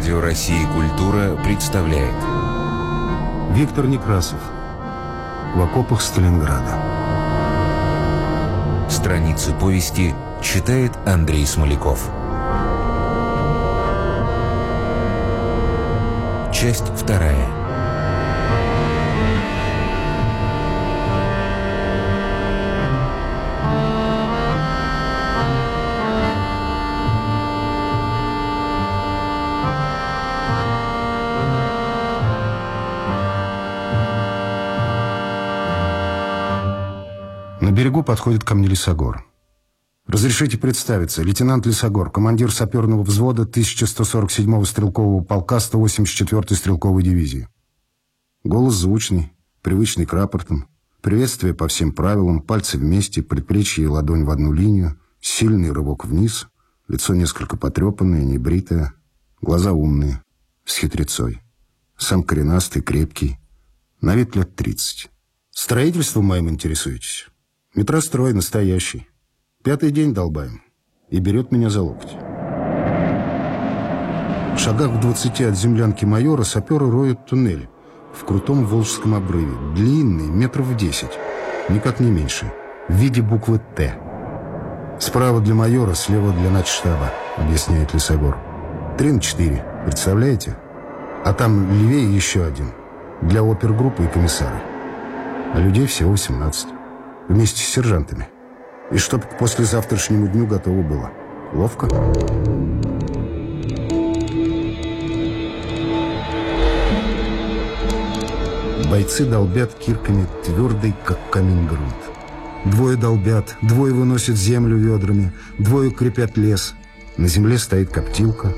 Радио России «Культура» представляет. Виктор Некрасов. В окопах Сталинграда Страницы повести читает Андрей Смоляков. Часть вторая На берегу подходит ко мне Лисогор. «Разрешите представиться. Лейтенант Лисогор, командир саперного взвода 1147-го стрелкового полка 184-й стрелковой дивизии». Голос звучный, привычный к рапортам. Приветствие по всем правилам, пальцы вместе, предплечье и ладонь в одну линию, сильный рывок вниз, лицо несколько потрепанное, небритое, глаза умные, с хитрецой. Сам коренастый, крепкий, на вид лет тридцать. Строительством моим интересуетесь? Метрострой настоящий. Пятый день долбаем. И берет меня за локоть. В шагах в двадцати от землянки майора саперы роют туннель в крутом Волжском обрыве. Длинный, метров десять. Никак не меньше. В виде буквы «Т». Справа для майора, слева для начштаба, объясняет Лисогор. Три на четыре. Представляете? А там левее еще один. Для опергруппы и комиссара. А людей всего 18. Вместе с сержантами. И чтоб к послезавтрашнему дню готово было. Ловко? Бойцы долбят кирками твердый, как камень грунт. Двое долбят, двое выносят землю ведрами, двое крепят лес. На земле стоит коптилка,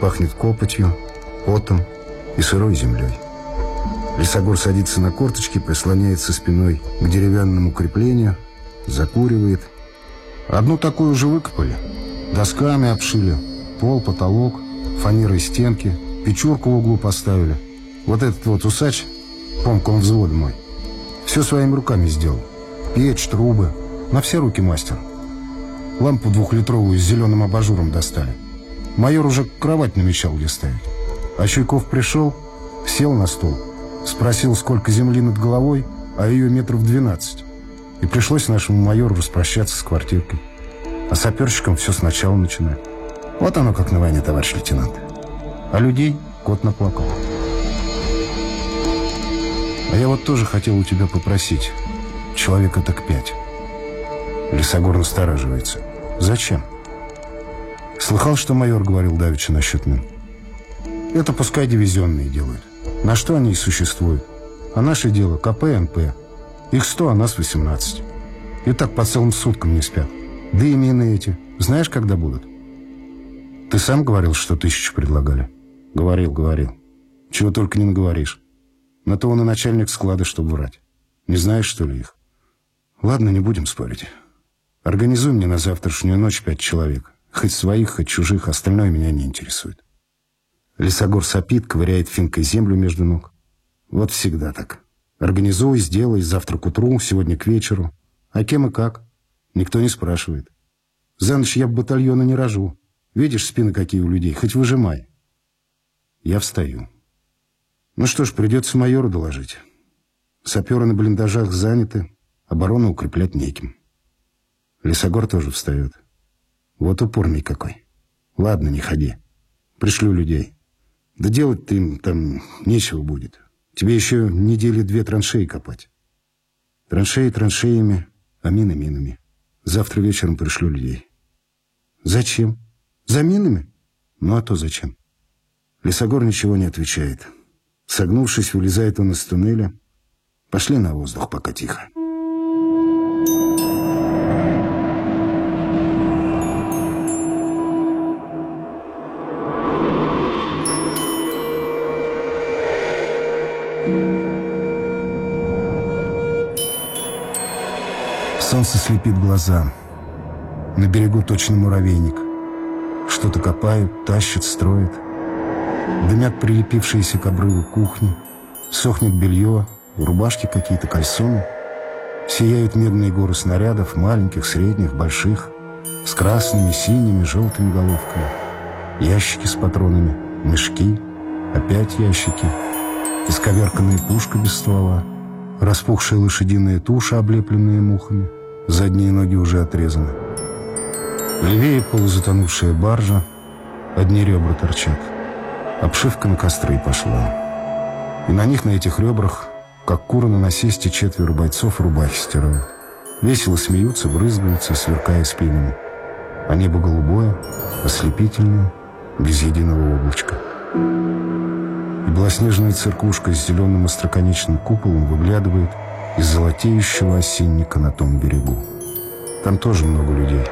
пахнет копотью, потом и сырой землей. Лесогор садится на корточки, прислоняется спиной к деревянному креплению, закуривает. Одну такую же выкопали. Досками обшили. Пол, потолок, фанерой стенки, печурку в углу поставили. Вот этот вот усач, помком взвода мой, все своими руками сделал. Печь, трубы, на все руки мастер. Лампу двухлитровую с зеленым абажуром достали. Майор уже кровать намечал, где ставить. А Чуйков пришел, сел на стол, спросил, сколько земли над головой, а ее метров двенадцать. И пришлось нашему майору распрощаться с квартиркой. А саперщикам все сначала начинать. Вот оно как на войне, товарищ лейтенант. А людей кот наплакал. А я вот тоже хотел у тебя попросить. Человека так пять. Лесогор настораживается. Зачем? Слыхал, что майор говорил давеча насчет мин? Это пускай дивизионные делают. На что они и существуют. А наше дело КП, НП. Их сто, а нас восемнадцать. И так по целым суткам не спят. Да и мины эти. Знаешь, когда будут? Ты сам говорил, что тысячу предлагали? Говорил, говорил. Чего только не наговоришь. На то он и начальник склада, чтобы врать. Не знаешь, что ли, их? Ладно, не будем спорить. Организуй мне на завтрашнюю ночь пять человек. Хоть своих, хоть чужих, остальное меня не интересует. Лесогор сопит, ковыряет финкой землю между ног. Вот всегда так. Организуй, сделай, завтра к утру, сегодня к вечеру. А кем и как? Никто не спрашивает. За ночь я батальона не рожу. Видишь, спины какие у людей, хоть выжимай. Я встаю. Ну что ж, придется майору доложить. Саперы на блиндажах заняты, оборону укреплять неким. Лесогор тоже встает. Вот упорный какой. Ладно, не ходи. Пришлю людей. Да делать-то им там нечего будет. Тебе еще недели две траншеи копать. Траншеи траншеями, а мины минами. Завтра вечером пришлю людей. Зачем? За минами? Ну а то зачем? Лесогор ничего не отвечает. Согнувшись, вылезает он из туннеля. Пошли на воздух, пока тихо. Солнце слепит глаза. На берегу точно муравейник. Что-то копают, тащат, строят. Дымят прилепившиеся к обрыву кухни. Сохнет белье, рубашки какие-то, кальсоны. Сияют медные горы снарядов, маленьких, средних, больших, с красными, синими, желтыми головками. Ящики с патронами, Мешки, опять ящики, исковерканная пушка без ствола, распухшая лошадиная туша, облепленная мухами, задние ноги уже отрезаны. Левее полузатонувшая баржа, одни ребра торчат. Обшивка на костры пошла. И на них, на этих ребрах, как куры на насесте, четверо бойцов рубахи стирают. Весело смеются, брызгаются, сверкая спинами. А небо голубое, ослепительное, без единого облачка. И белоснежная церквушка с зеленым остроконечным куполом выглядывает из золотеющего осенника на том берегу. Там тоже много людей.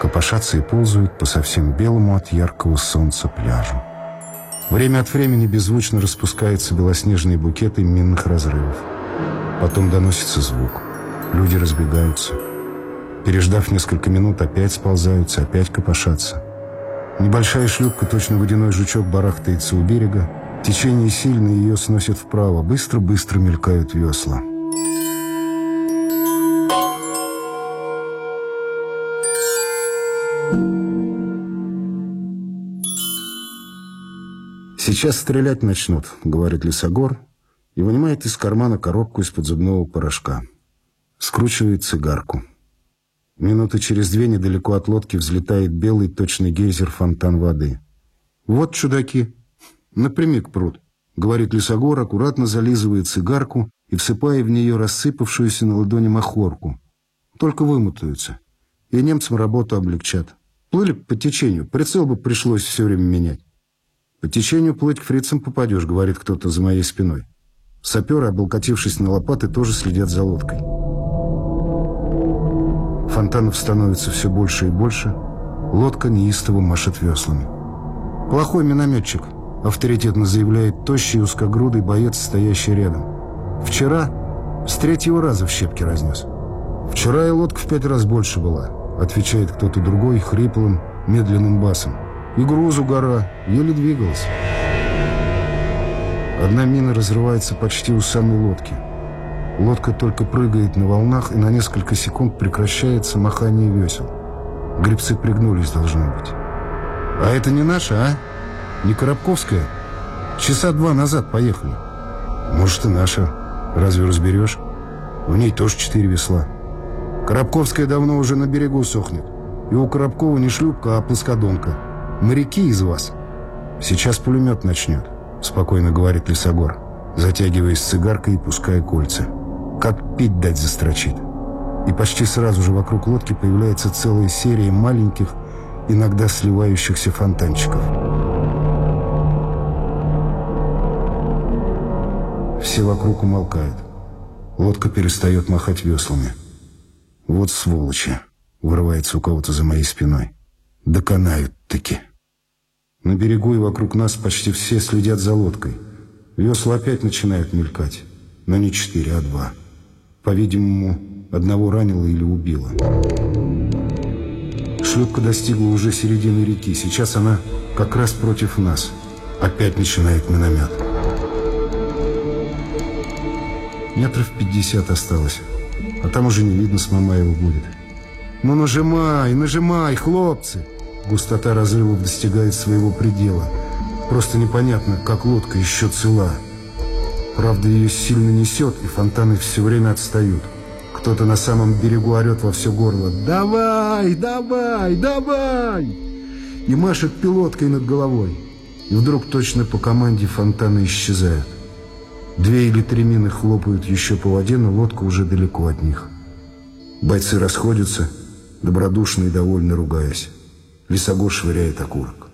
Копошатся и ползают по совсем белому от яркого солнца пляжу. Время от времени беззвучно распускаются белоснежные букеты минных разрывов. Потом доносится звук. Люди разбегаются. Переждав несколько минут, опять сползаются, опять копошатся. Небольшая шлюпка, точно водяной жучок, барахтается у берега. Течение сильное, ее сносит вправо. Быстро-быстро мелькают весла. «Сейчас стрелять начнут», — говорит Лисогор, и вынимает из кармана коробку из-под зубного порошка. Скручивает цигарку. Минуты через две недалеко от лодки взлетает белый точный гейзер фонтан воды. «Вот чудаки! Напрямик пруд!» — говорит Лисогор, аккуратно зализывает цигарку и всыпая в нее рассыпавшуюся на ладони махорку. Только вымутаются. И немцам работу облегчат. Плыли по течению, прицел бы пришлось все время менять. «По течению плыть к фрицам попадешь», — говорит кто-то за моей спиной. Саперы, облокотившись на лопаты, тоже следят за лодкой. Фонтанов становится все больше и больше. Лодка неистово машет веслами. «Плохой минометчик», — авторитетно заявляет тощий узкогрудый боец, стоящий рядом. «Вчера с третьего раза в щепки разнес». «Вчера и лодка в пять раз больше была», — отвечает кто-то другой хриплым, медленным басом. «И грузу гора, еле двигалась». Одна мина разрывается почти у самой лодки. Лодка только прыгает на волнах, и на несколько секунд прекращается махание весел. Гребцы пригнулись, должно быть. «А это не наша, а? Не Коробковская? Часа два назад поехали». «Может, и наша. Разве разберешь? В ней тоже четыре весла. Коробковская давно уже на берегу сохнет. И у Коробкова не шлюпка, а плоскодонка. Моряки из вас. Сейчас пулемет начнет», — спокойно говорит Лесогор, затягиваясь цигаркой и пуская кольца как пить дать застрочит. И почти сразу же вокруг лодки появляется целая серия маленьких, иногда сливающихся фонтанчиков. Все вокруг умолкают. Лодка перестает махать веслами. «Вот сволочи!» — вырывается у кого-то за моей спиной. «Доконают-таки!» На берегу и вокруг нас почти все следят за лодкой. Весла опять начинают мелькать, но не четыре, а два. По-видимому, одного ранило или убило. Шлюпка достигла уже середины реки. Сейчас она как раз против нас. Опять начинает миномет. Метров пятьдесят осталось. А там уже не видно, с Мамаева будет. «Ну нажимай, нажимай, хлопцы!» Густота разрывов достигает своего предела. Просто непонятно, как лодка еще цела. Правда, ее сильно несет, и фонтаны все время отстают. Кто-то на самом берегу орет во все горло «Давай, давай, давай!» и машет пилоткой над головой. И вдруг точно по команде фонтаны исчезают. Две или три мины хлопают еще по воде, но лодка уже далеко от них. Бойцы расходятся, добродушно и довольно ругаясь. Лесогор швыряет окурок.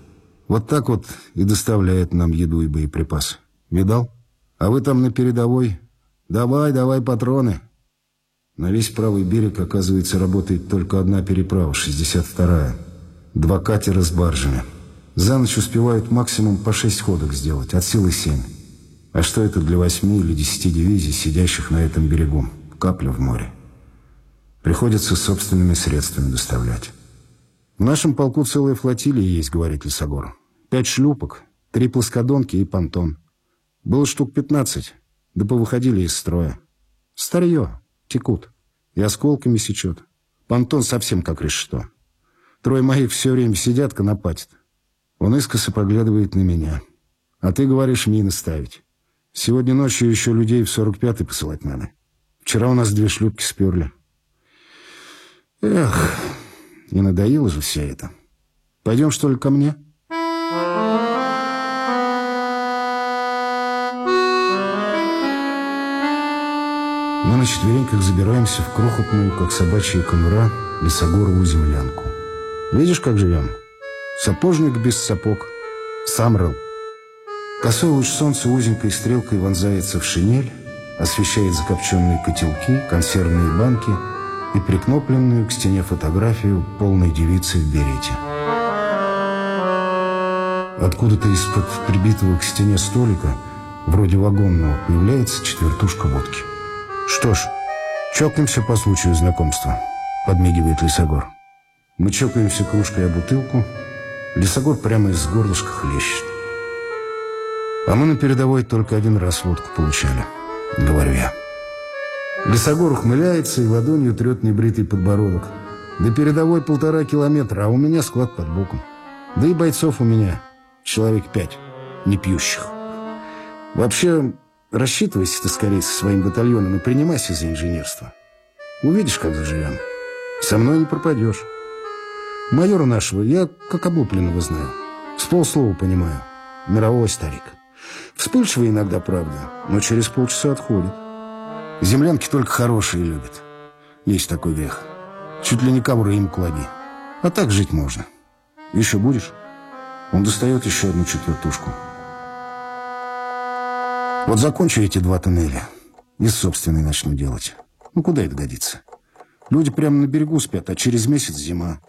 Вот так вот и доставляет нам еду и боеприпасы. Видал? А вы там на передовой. Давай, давай патроны. На весь правый берег, оказывается, работает только одна переправа, 62-я. Два катера с баржами. За ночь успевают максимум по шесть ходок сделать, от силы семь. А что это для восьми или десяти дивизий, сидящих на этом берегу? Капля в море. Приходится собственными средствами доставлять. В нашем полку целая флотилия есть, говорит Лисогор. Пять шлюпок, три плоскодонки и понтон. Было штук пятнадцать, да повыходили из строя. Старье, текут. И осколками сечет. Понтон совсем как решето. Трое моих все время сидят, конопатят. Он искоса поглядывает на меня. А ты говоришь мины ставить. Сегодня ночью еще людей в 45-й посылать надо. Вчера у нас две шлюпки сперли. Эх, не надоело же все это. Пойдем, что ли, ко мне?» Мы на четвереньках забираемся в крохотную, как собачья конура, лесогоровую землянку. Видишь, как живем? Сапожник без сапог. Сам рыл. Косой луч солнца узенькой стрелкой вонзается в шинель, освещает закопченные котелки, консервные банки и прикнопленную к стене фотографию полной девицы в берете. Откуда-то из-под прибитого к стене столика, вроде вагонного, появляется четвертушка водки. «Что ж, чокнемся по случаю знакомства», — подмигивает Лисогор. Мы чокаемся кружкой о бутылку. Лисогор прямо из горлышка хлещет. А мы на передовой только один раз водку получали, говорю я. Лисогор ухмыляется и ладонью трет небритый подбородок. До передовой полтора километра, а у меня склад под боком. Да и бойцов у меня человек пять, не пьющих. Вообще, Рассчитывайся ты скорее со своим батальоном и принимайся за инженерство. Увидишь, как заживем. Со мной не пропадешь. Майора нашего я как облупленного знаю. С полслова понимаю. Мировой старик. Вспыльчивый иногда, правда, но через полчаса отходит. Землянки только хорошие любят. Есть такой грех. Чуть ли не ковры им клади. А так жить можно. Еще будешь? Он достает еще одну четвертушку. Вот закончу эти два туннеля и собственный начну делать. Ну, куда это годится? Люди прямо на берегу спят, а через месяц зима.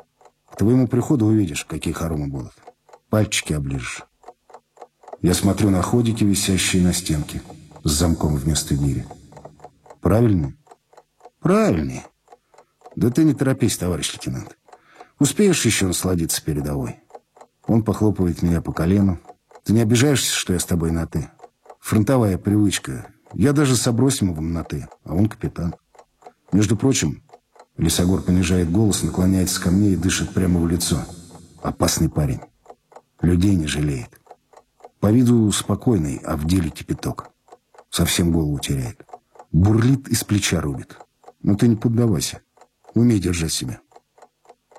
К твоему приходу увидишь, какие хоромы будут. Пальчики оближешь. Я смотрю на ходики, висящие на стенке, с замком вместо двери. Правильные? Правильные. Да ты не торопись, товарищ лейтенант. Успеешь еще насладиться передовой? Он похлопывает меня по колену. Ты не обижаешься, что я с тобой на «ты»? Фронтовая привычка. Я даже с Абросимовым на «ты», а он капитан. Между прочим, Лисогор понижает голос, наклоняется ко мне и дышит прямо в лицо. Опасный парень. Людей не жалеет. По виду спокойный, а в деле кипяток. Совсем голову теряет. Бурлит из плеча рубит. Но ты не поддавайся. Умей держать себя.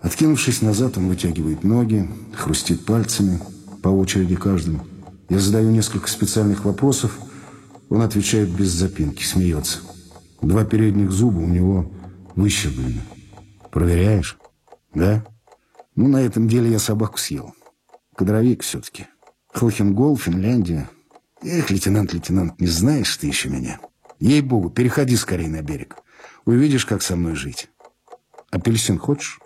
Откинувшись назад, он вытягивает ноги, хрустит пальцами, по очереди каждому. Я задаю несколько специальных вопросов. Он отвечает без запинки, смеется. Два передних зуба у него выщерблены. Проверяешь? Да? Ну, на этом деле я собаку съел. Кадровик все-таки. Хохенгол, Финляндия. Эх, лейтенант, лейтенант, не знаешь ты еще меня. Ей-богу, переходи скорее на берег. Увидишь, как со мной жить. Апельсин хочешь?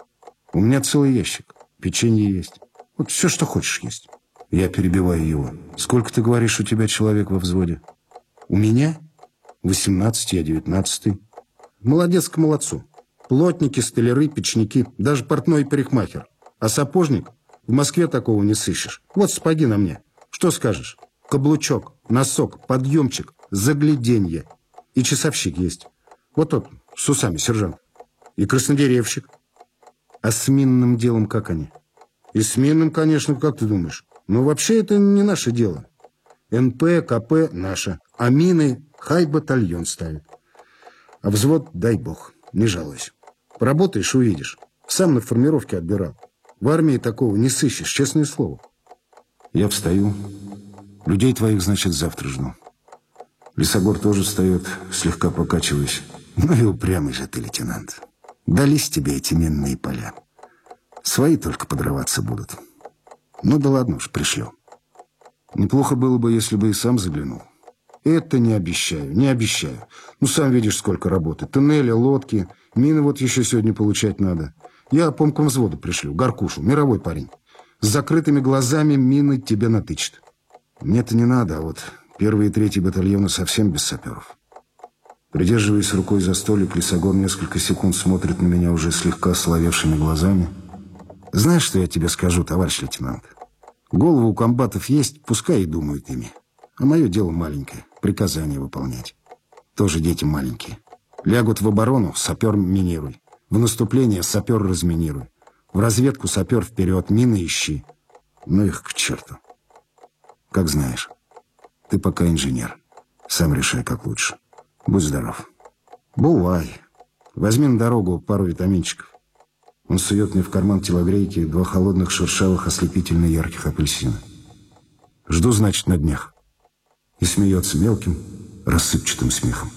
У меня целый ящик. Печенье есть. Вот все, что хочешь, есть. Я перебиваю его. «Сколько, ты говоришь, у тебя человек во взводе?» «У меня? Восемнадцать, я девятнадцатый». «Молодец к молодцу. Плотники, столяры, печники, даже портной парикмахер. А сапожник? В Москве такого не сыщешь. Вот сапоги на мне. Что скажешь? Каблучок, носок, подъемчик, загляденье. И часовщик есть. Вот тот, с усами, сержант. И краснодеревщик. А с минным делом как они? И с минным, конечно, как ты думаешь? Но вообще это не наше дело. НП, КП – наше. А мины хай батальон ставит. А взвод, дай бог, не жалуюсь. Поработаешь – увидишь. Сам на формировке отбирал. В армии такого не сыщешь, честное слово. Я встаю. Людей твоих, значит, завтра жду. Лесогор тоже встает, слегка покачиваясь. Ну и упрямый же ты, лейтенант. Дались тебе эти минные поля. Свои только подрываться будут. Ну да ладно уж, пришлю. Неплохо было бы, если бы и сам заглянул. Это не обещаю, не обещаю. Ну, сам видишь, сколько работы. Туннели, лодки, мины вот еще сегодня получать надо. Я помком взводу пришлю, Гаркушу, мировой парень. С закрытыми глазами мины тебе натычет. Мне-то не надо, а вот первый и третий батальоны совсем без саперов. Придерживаясь рукой за столик, Лисогон несколько секунд смотрит на меня уже слегка соловевшими глазами – знаешь, что я тебе скажу, товарищ лейтенант? Голову у комбатов есть, пускай и думают ими. А мое дело маленькое, приказания выполнять. Тоже дети маленькие. Лягут в оборону, сапер минируй. В наступление сапер разминируй. В разведку сапер вперед, мины ищи. Ну их к черту. Как знаешь. Ты пока инженер. Сам решай, как лучше. Будь здоров. Бувай. Возьми на дорогу пару витаминчиков. Он сует мне в карман телогрейки два холодных, шершавых, ослепительно ярких апельсина. Жду, значит, на днях. И смеется мелким, рассыпчатым смехом.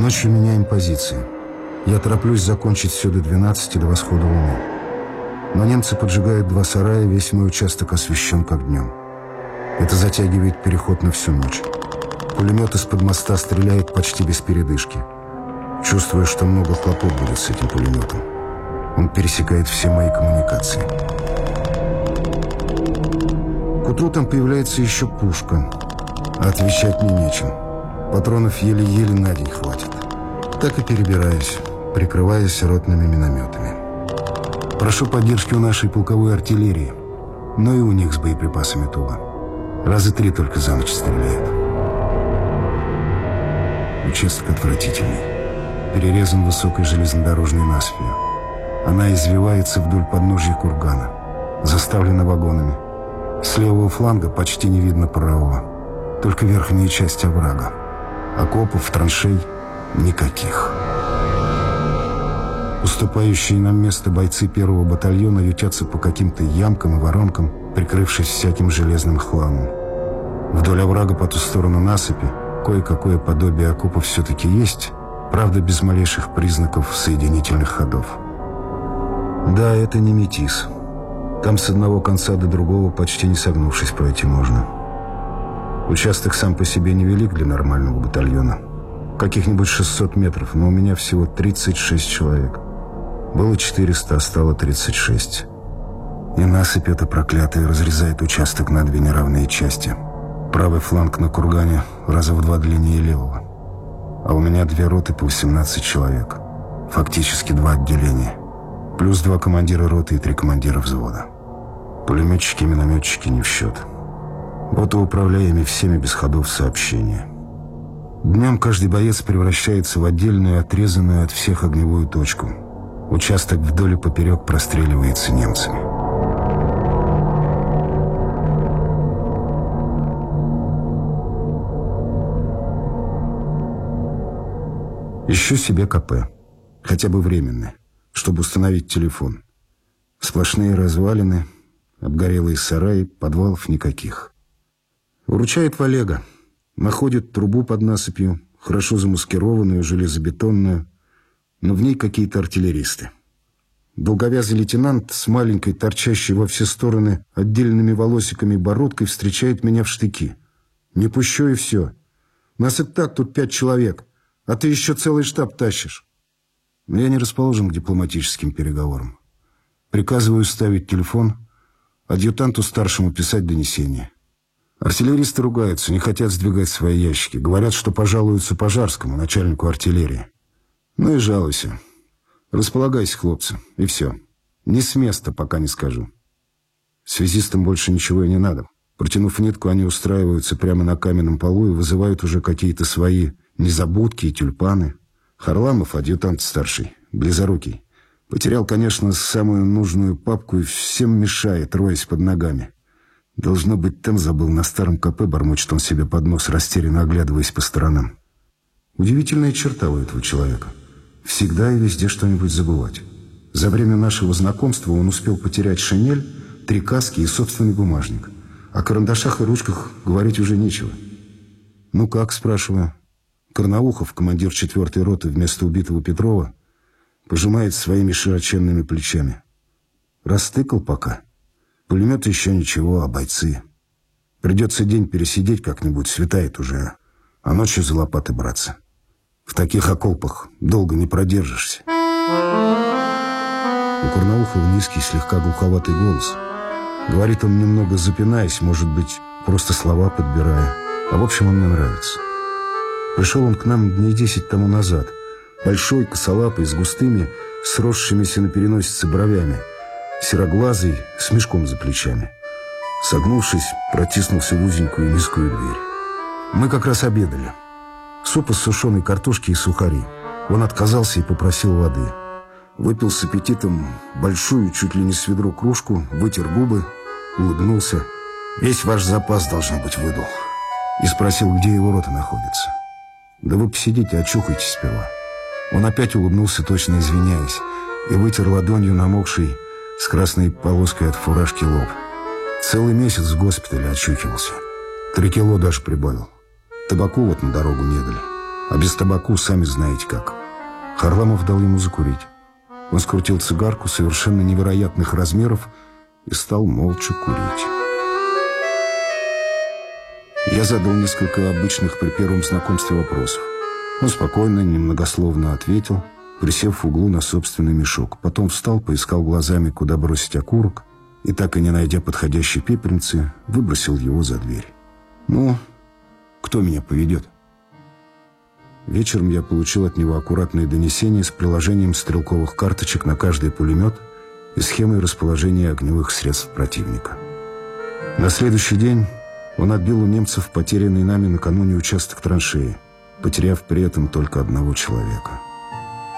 Ночью меняем позиции. Я тороплюсь закончить все до 12 до восхода луны. Но немцы поджигают два сарая, весь мой участок освещен как днем. Это затягивает переход на всю ночь. Пулемет из-под моста стреляет почти без передышки. Чувствую, что много хлопот будет с этим пулеметом. Он пересекает все мои коммуникации. К утру там появляется еще пушка, а отвечать мне нечем. Патронов еле-еле на день хватит. Так и перебираюсь, прикрываясь ротными минометами. Прошу поддержки у нашей полковой артиллерии, но и у них с боеприпасами туго. Раза три только за ночь стреляют. Участок отвратительный. Перерезан высокой железнодорожной насыпью. Она извивается вдоль подножья кургана. Заставлена вагонами. С левого фланга почти не видно правого. Только верхняя часть оврага. Окопов, траншей никаких. Уступающие нам место бойцы первого батальона ютятся по каким-то ямкам и воронкам, прикрывшись всяким железным хламом. Вдоль оврага по ту сторону насыпи кое-какое подобие окопа все-таки есть, правда без малейших признаков соединительных ходов. Да, это не метис. Там с одного конца до другого почти не согнувшись пройти можно. Участок сам по себе невелик для нормального батальона. Каких-нибудь 600 метров, но у меня всего 36 человек. Было 400, а стало 36. И насыпь эта проклятая разрезает участок на две неравные части. Правый фланг на кургане раза в два длиннее левого. А у меня две роты по 18 человек. Фактически два отделения. Плюс два командира роты и три командира взвода. Пулеметчики и минометчики не в счет. Вот и управляя ими всеми без ходов сообщения. Днем каждый боец превращается в отдельную, отрезанную от всех огневую точку. Участок вдоль и поперек простреливается немцами. Ищу себе КП, хотя бы временное, чтобы установить телефон. Сплошные развалины, обгорелые сараи, подвалов никаких. Выручает Валега. Находит трубу под насыпью, хорошо замаскированную, железобетонную, но в ней какие-то артиллеристы. Долговязый лейтенант с маленькой, торчащей во все стороны отдельными волосиками бородкой встречает меня в штыки. Не пущу и все. Нас и так тут пять человек, а ты еще целый штаб тащишь. Но я не расположен к дипломатическим переговорам. Приказываю ставить телефон, адъютанту старшему писать донесение. Артиллеристы ругаются, не хотят сдвигать свои ящики. Говорят, что пожалуются Пожарскому, начальнику артиллерии. Ну и жалуйся. Располагайся, хлопцы, и все. Не с места, пока не скажу. Связистам больше ничего и не надо. Протянув нитку, они устраиваются прямо на каменном полу и вызывают уже какие-то свои незабудки и тюльпаны. Харламов, адъютант старший, близорукий. Потерял, конечно, самую нужную папку и всем мешает, роясь под ногами. Должно быть, там забыл на старом КП, бормочет он себе под нос, растерянно оглядываясь по сторонам. Удивительная черта у этого человека. Всегда и везде что-нибудь забывать. За время нашего знакомства он успел потерять шинель, три каски и собственный бумажник. О карандашах и ручках говорить уже нечего. «Ну как?» – спрашиваю. Карнаухов, командир четвертой роты вместо убитого Петрова, пожимает своими широченными плечами. «Растыкал пока?» Пулемет еще ничего, а бойцы. Придется день пересидеть как-нибудь, светает уже, а ночью за лопаты браться. В таких окопах долго не продержишься. У Курнаухова низкий, слегка глуховатый голос. Говорит он немного запинаясь, может быть, просто слова подбирая. А в общем, он мне нравится. Пришел он к нам дней десять тому назад. Большой, косолапый, с густыми, сросшимися на переносице бровями – сероглазый, с мешком за плечами. Согнувшись, протиснулся в узенькую низкую дверь. Мы как раз обедали. Суп из сушеной картошки и сухари. Он отказался и попросил воды. Выпил с аппетитом большую, чуть ли не с ведро кружку, вытер губы, улыбнулся. Весь ваш запас, должно быть, выдал. И спросил, где его рота находится. Да вы посидите, очухайтесь сперва. Он опять улыбнулся, точно извиняясь, и вытер ладонью намокший с красной полоской от фуражки лоб. Целый месяц в госпитале очухивался. Три кило даже прибавил. Табаку вот на дорогу не дали. А без табаку сами знаете как. Харламов дал ему закурить. Он скрутил цигарку совершенно невероятных размеров и стал молча курить. Я задал несколько обычных при первом знакомстве вопросов. Он спокойно, немногословно ответил, присев в углу на собственный мешок. Потом встал, поискал глазами, куда бросить окурок, и, так и не найдя подходящей пепельницы, выбросил его за дверь. «Ну, кто меня поведет?» Вечером я получил от него аккуратное донесение с приложением стрелковых карточек на каждый пулемет и схемой расположения огневых средств противника. На следующий день он отбил у немцев потерянный нами накануне участок траншеи, потеряв при этом только одного человека.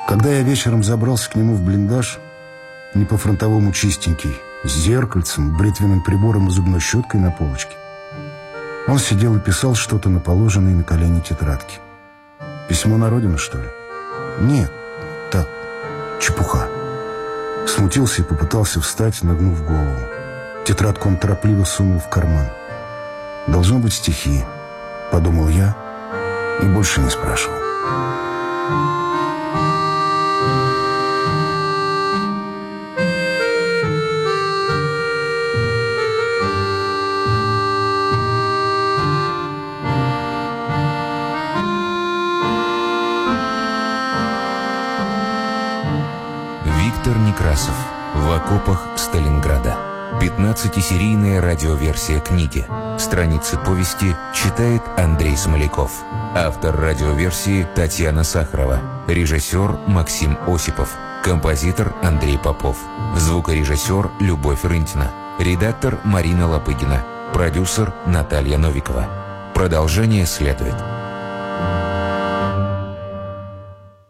Когда я вечером забрался к нему в блиндаж, не по-фронтовому чистенький, с зеркальцем, бритвенным прибором и зубной щеткой на полочке, он сидел и писал что-то на положенной на колени тетрадке. Письмо на родину, что ли? Нет, так, чепуха. Смутился и попытался встать, нагнув голову. Тетрадку он торопливо сунул в карман. «Должно быть стихи», — подумал я и больше не спрашивал. 15-серийная радиоверсия книги. Страницы повести читает Андрей Смоляков. Автор радиоверсии Татьяна Сахарова. Режиссер Максим Осипов. Композитор Андрей Попов. Звукорежиссер Любовь Рынтина. Редактор Марина Лопыгина. Продюсер Наталья Новикова. Продолжение следует.